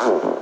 Boom.